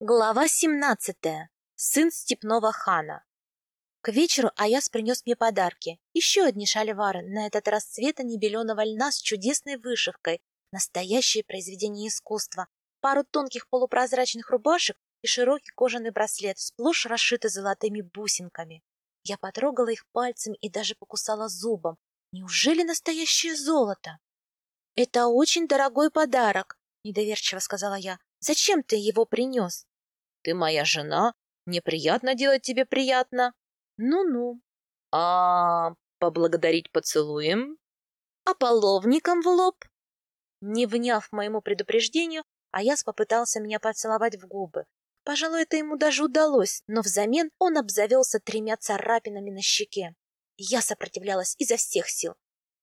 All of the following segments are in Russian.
Глава 17. Сын степного хана. К вечеру Аяс принес мне подарки. Еще одни шальвары, на этот раз цвета небеленого льна с чудесной вышивкой. Настоящее произведение искусства. Пару тонких полупрозрачных рубашек и широкий кожаный браслет, сплошь расшитый золотыми бусинками. Я потрогала их пальцем и даже покусала зубом. Неужели настоящее золото? «Это очень дорогой подарок», — недоверчиво сказала я. Зачем ты его принес? Ты моя жена, мне приятно делать тебе приятно. Ну-ну. А поблагодарить поцелуем? А половником в лоб? Не вняв моему предупреждению, Аяс попытался меня поцеловать в губы. Пожалуй, это ему даже удалось, но взамен он обзавелся тремя царапинами на щеке. Я сопротивлялась изо всех сил.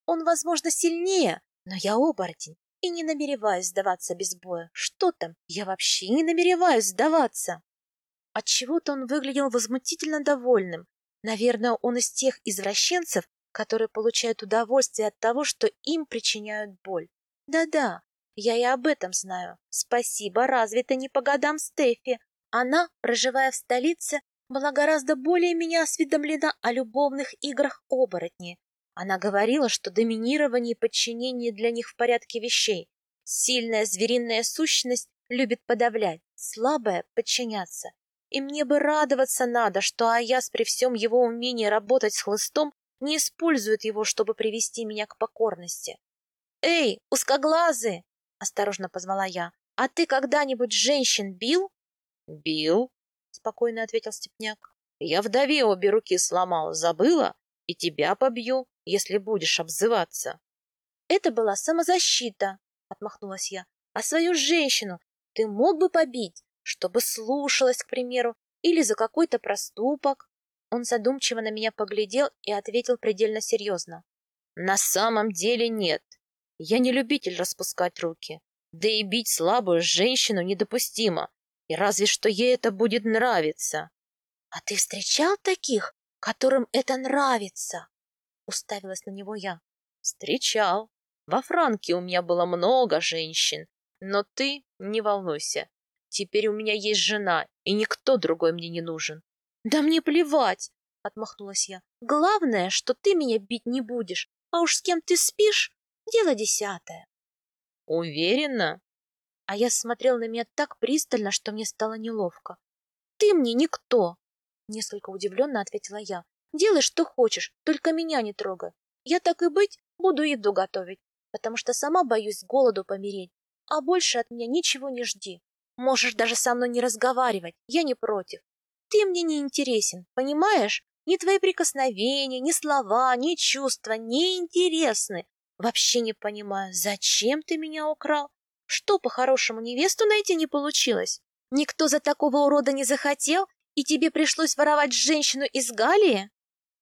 Он, возможно, сильнее, но я оборотень и не намереваюсь сдаваться без боя. Что там? Я вообще не намереваюсь сдаваться. Отчего-то он выглядел возмутительно довольным. Наверное, он из тех извращенцев, которые получают удовольствие от того, что им причиняют боль. Да-да, я и об этом знаю. Спасибо, разве ты не по годам Стефи? Она, проживая в столице, была гораздо более меня осведомлена о любовных играх оборотни, она говорила, что доминирование и подчинение для них в порядке вещей. Сильная звериная сущность любит подавлять, слабая — подчиняться. И мне бы радоваться надо, что Аяс при всем его умении работать с хлыстом не использует его, чтобы привести меня к покорности. «Эй, узкоглазый!» — осторожно позвала я. «А ты когда-нибудь женщин бил?» «Бил», — спокойно ответил Степняк. «Я вдове обе руки сломал, забыла? И тебя побью если будешь обзываться. Это была самозащита, отмахнулась я. А свою женщину ты мог бы побить, чтобы слушалась, к примеру, или за какой-то проступок. Он задумчиво на меня поглядел и ответил предельно серьезно. На самом деле нет. Я не любитель распускать руки. Да и бить слабую женщину недопустимо. И разве что ей это будет нравиться. А ты встречал таких, которым это нравится? Уставилась на него я. Встречал. Во Франке у меня было много женщин. Но ты не волнуйся. Теперь у меня есть жена, и никто другой мне не нужен. Да мне плевать, отмахнулась я. Главное, что ты меня бить не будешь. А уж с кем ты спишь, дело десятое. Уверена? А я смотрел на меня так пристально, что мне стало неловко. Ты мне никто, несколько удивленно ответила я. Делай, что хочешь, только меня не трогай. Я так и быть буду еду готовить, потому что сама боюсь голоду помереть. А больше от меня ничего не жди. Можешь даже со мной не разговаривать, я не против. Ты мне не интересен, понимаешь? Ни твои прикосновения, ни слова, ни чувства не интересны. Вообще не понимаю, зачем ты меня украл? Что, по-хорошему, невесту найти не получилось? Никто за такого урода не захотел, и тебе пришлось воровать женщину из Галии?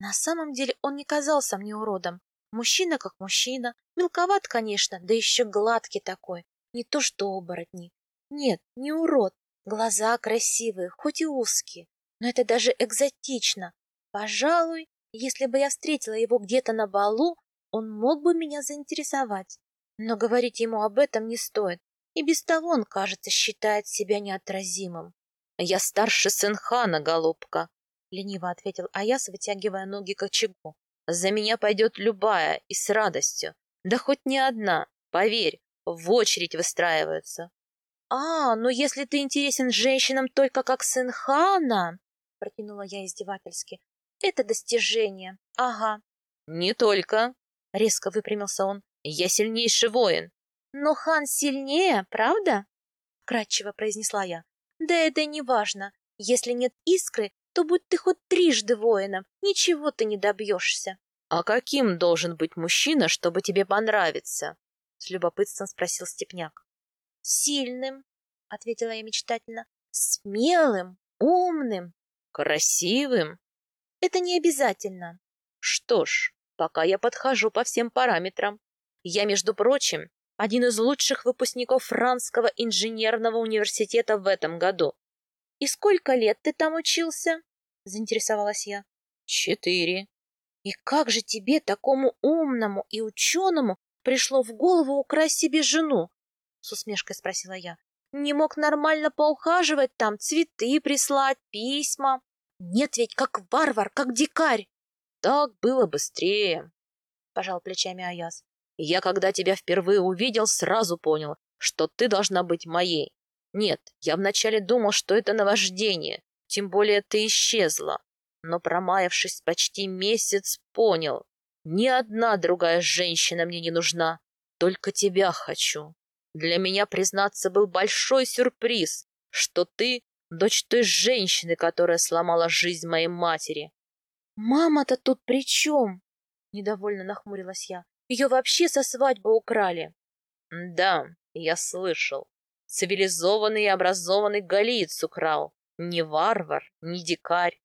На самом деле он не казался мне уродом. Мужчина как мужчина. Мелковат, конечно, да еще гладкий такой. Не то что оборотни. Нет, не урод. Глаза красивые, хоть и узкие. Но это даже экзотично. Пожалуй, если бы я встретила его где-то на балу, он мог бы меня заинтересовать. Но говорить ему об этом не стоит. И без того он, кажется, считает себя неотразимым. Я старший сын хана, голубка, — лениво ответил Аяс, вытягивая ноги к очагу. «За меня пойдет любая и с радостью. Да хоть не одна, поверь, в очередь выстраиваются». «А, но если ты интересен женщинам только как сын хана...» — протянула я издевательски. «Это достижение. Ага». «Не только», — резко выпрямился он. «Я сильнейший воин». «Но хан сильнее, правда?» — кратчево произнесла я. «Да это не важно. Если нет искры, то будь ты хоть трижды воином, ничего ты не добьешься. — А каким должен быть мужчина, чтобы тебе понравиться? — с любопытством спросил Степняк. — Сильным, — ответила я мечтательно, — смелым, умным. — Красивым? — Это не обязательно. — Что ж, пока я подхожу по всем параметрам. Я, между прочим, один из лучших выпускников Франского инженерного университета в этом году. «И сколько лет ты там учился?» — заинтересовалась я. «Четыре». «И как же тебе, такому умному и ученому, пришло в голову украсть себе жену?» — с усмешкой спросила я. Не мог нормально поухаживать там, цветы прислать, письма. Нет ведь, как варвар, как дикарь. Так было быстрее, — пожал плечами Аяс. Я, когда тебя впервые увидел, сразу понял, что ты должна быть моей. Нет, я вначале думал, что это наваждение, тем более ты исчезла. Но, промаявшись почти месяц, понял, ни одна другая женщина мне не нужна, только тебя хочу. Для меня, признаться, был большой сюрприз, что ты дочь той женщины, которая сломала жизнь моей матери. «Мама-то тут при чем?» — недовольно нахмурилась я. «Ее вообще со свадьбы украли». «Да, я слышал. Цивилизованный и образованный галиец украл. Не варвар, не дикарь.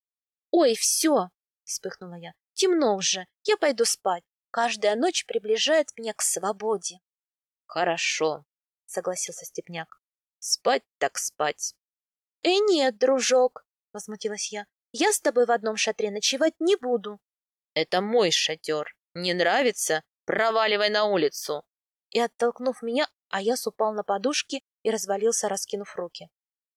«Ой, все!» — вспыхнула я. «Темно уже, я пойду спать. Каждая ночь приближает меня к свободе». «Хорошо», — согласился Степняк. «Спать так спать». «Э, нет, дружок», — возмутилась я. «Я с тобой в одном шатре ночевать не буду». «Это мой шатер. Не нравится? Проваливай на улицу». И, оттолкнув меня, Аяс упал на подушки и развалился, раскинув руки.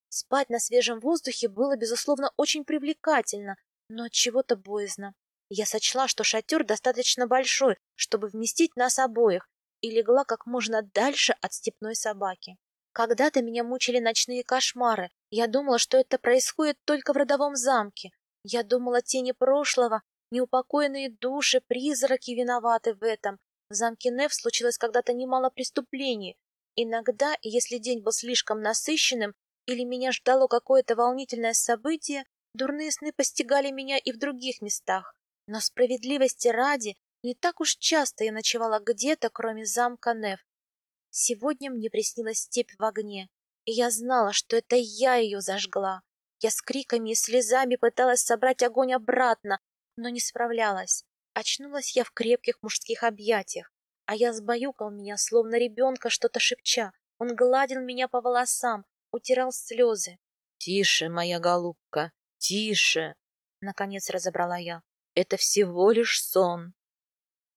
Спать на свежем воздухе было, безусловно, очень привлекательно, но от чего-то боязно. Я сочла, что шатер достаточно большой, чтобы вместить нас обоих, и легла как можно дальше от степной собаки. Когда-то меня мучили ночные кошмары. Я думала, что это происходит только в родовом замке. Я думала, тени прошлого, неупокоенные души, призраки виноваты в этом. В замке Нев случилось когда-то немало преступлений. Иногда, если день был слишком насыщенным, или меня ждало какое-то волнительное событие, дурные сны постигали меня и в других местах. Но справедливости ради, не так уж часто я ночевала где-то, кроме замка Нев. Сегодня мне приснилась степь в огне, и я знала, что это я ее зажгла. Я с криками и слезами пыталась собрать огонь обратно, но не справлялась. Очнулась я в крепких мужских объятиях, а я сбаюкал меня, словно ребенка, что-то шепча. Он гладил меня по волосам, утирал слезы. — Тише, моя голубка, тише! — наконец разобрала я. — Это всего лишь сон.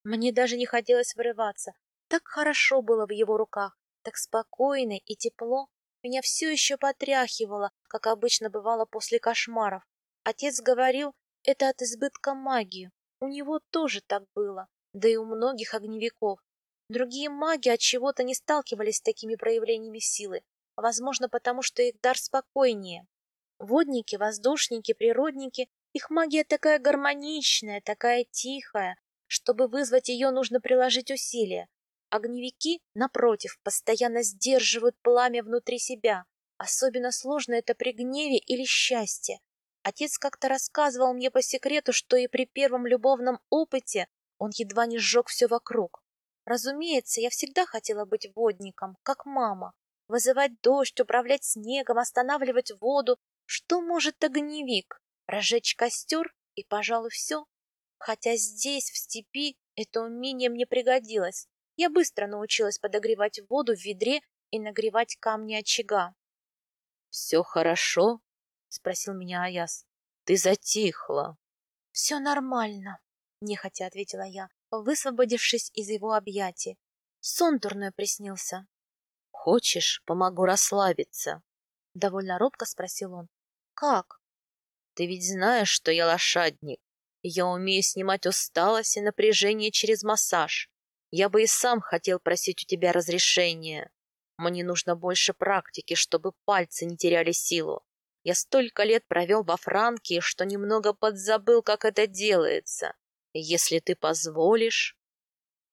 Мне даже не хотелось вырываться. Так хорошо было в его руках, так спокойно и тепло. Меня все еще потряхивало, как обычно бывало после кошмаров. Отец говорил, это от избытка магии. У него тоже так было, да и у многих огневиков. Другие маги от чего-то не сталкивались с такими проявлениями силы, возможно, потому что их дар спокойнее. Водники, воздушники, природники, их магия такая гармоничная, такая тихая. Чтобы вызвать ее, нужно приложить усилия. Огневики, напротив, постоянно сдерживают пламя внутри себя. Особенно сложно это при гневе или счастье. Отец как-то рассказывал мне по секрету, что и при первом любовном опыте он едва не сжег все вокруг. Разумеется, я всегда хотела быть водником, как мама, вызывать дождь, управлять снегом, останавливать воду. Что может огневик? Разжечь костер и, пожалуй, все. Хотя здесь, в степи, это умение мне пригодилось. Я быстро научилась подогревать воду в ведре и нагревать камни очага. — Все хорошо? — спросил меня Аяс. — Ты затихла. — Все нормально, — нехотя ответила я, высвободившись из его объятий. Сон дурной приснился. Хочешь, помогу расслабиться? Довольно робко спросил он. Как? Ты ведь знаешь, что я лошадник. Я умею снимать усталость и напряжение через массаж. Я бы и сам хотел просить у тебя разрешения. Мне нужно больше практики, чтобы пальцы не теряли силу. Я столько лет провел во Франкии, что немного подзабыл, как это делается. Если ты позволишь...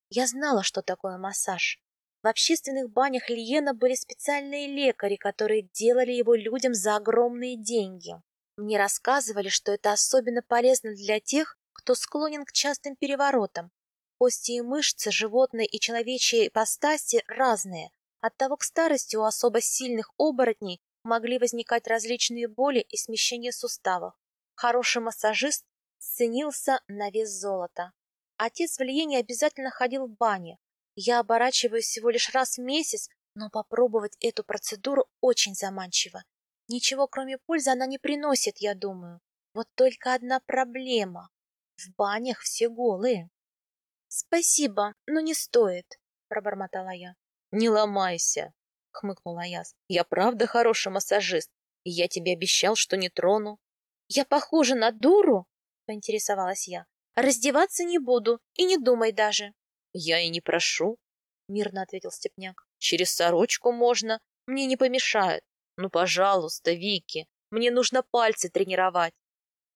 Я знала, что такое массаж. В общественных банях Лиена были специальные лекари, которые делали его людям за огромные деньги. Мне рассказывали, что это особенно полезно для тех, кто склонен к частым переворотам. Кости и мышцы животной и человечьей ипостаси разные. Оттого к старости у особо сильных оборотней могли возникать различные боли и смещение суставов. Хороший массажист ценился на вес золота. Отец в Лиене обязательно ходил в бане, я оборачиваюсь всего лишь раз в месяц, но попробовать эту процедуру очень заманчиво. Ничего кроме пользы она не приносит, я думаю. Вот только одна проблема. В банях все голые. — Спасибо, но не стоит, — пробормотала я. — Не ломайся. хмыкнула Аяс. Я правда хороший массажист, и я тебе обещал, что не трону. Я похожа на дуру? Поинтересовалась я. Раздеваться не буду, и не думай даже. Я и не прошу, мирно ответил Степняк. Через сорочку можно, мне не помешает. Ну, пожалуйста, Вики, мне нужно пальцы тренировать.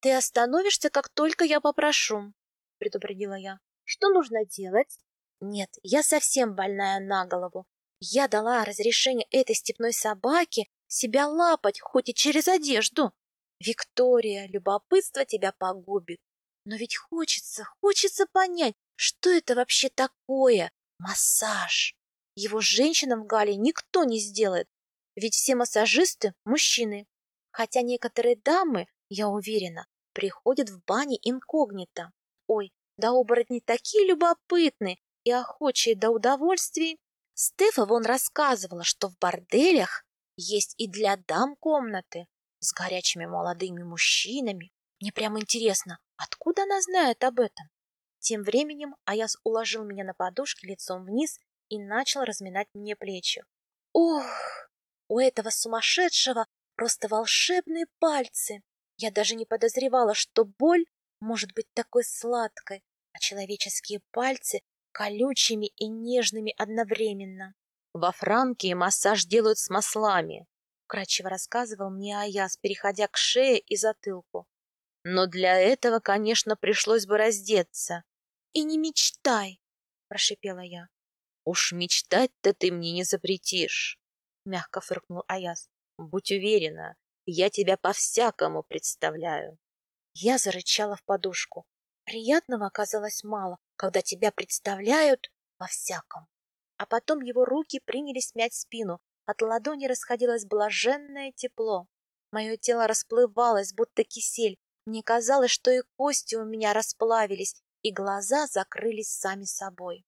Ты остановишься, как только я попрошу, предупредила я. Что нужно делать? Нет, я совсем больная на голову. Я дала разрешение этой степной собаке себя лапать, хоть и через одежду. Виктория, любопытство тебя погубит. Но ведь хочется, хочется понять, что это вообще такое массаж. Его женщинам в Гале никто не сделает, ведь все массажисты – мужчины. Хотя некоторые дамы, я уверена, приходят в бане инкогнито. Ой, да оборотни такие любопытные и охочие до удовольствий. Стефа вон рассказывала, что в борделях есть и для дам комнаты с горячими молодыми мужчинами. Мне прямо интересно, откуда она знает об этом? Тем временем Аяс уложил меня на подушке лицом вниз и начал разминать мне плечи. Ох, у этого сумасшедшего просто волшебные пальцы. Я даже не подозревала, что боль может быть такой сладкой, а человеческие пальцы колючими и нежными одновременно. Во Франкии массаж делают с маслами, вкратчиво рассказывал мне Аяс, переходя к шее и затылку. Но для этого, конечно, пришлось бы раздеться. И не мечтай, прошипела я. Уж мечтать-то ты мне не запретишь, мягко фыркнул Аяс. Будь уверена, я тебя по-всякому представляю. Я зарычала в подушку. Приятного оказалось мало, когда тебя представляют во всяком. А потом его руки принялись мять спину, от ладони расходилось блаженное тепло. Мое тело расплывалось, будто кисель. Мне казалось, что и кости у меня расплавились, и глаза закрылись сами собой.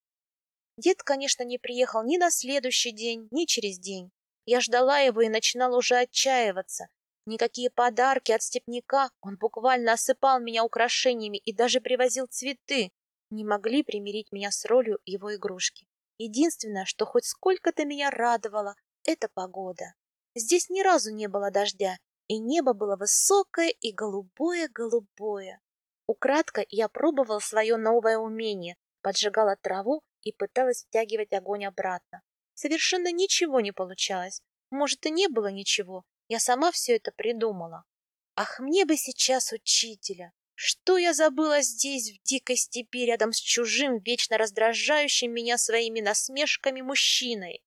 Дед, конечно, не приехал ни на следующий день, ни через день. Я ждала его и начинала уже отчаиваться. Никакие подарки от степняка, он буквально осыпал меня украшениями и даже привозил цветы, не могли примирить меня с ролью его игрушки. Единственное, что хоть сколько-то меня радовало, это погода. Здесь ни разу не было дождя, и небо было высокое и голубое-голубое. Украдко я пробовала свое новое умение, поджигала траву и пыталась втягивать огонь обратно. Совершенно ничего не получалось. Может, и не было ничего. Я сама все это придумала. Ах, мне бы сейчас учителя! Что я забыла здесь, в дикой степи, рядом с чужим, вечно раздражающим меня своими насмешками мужчиной?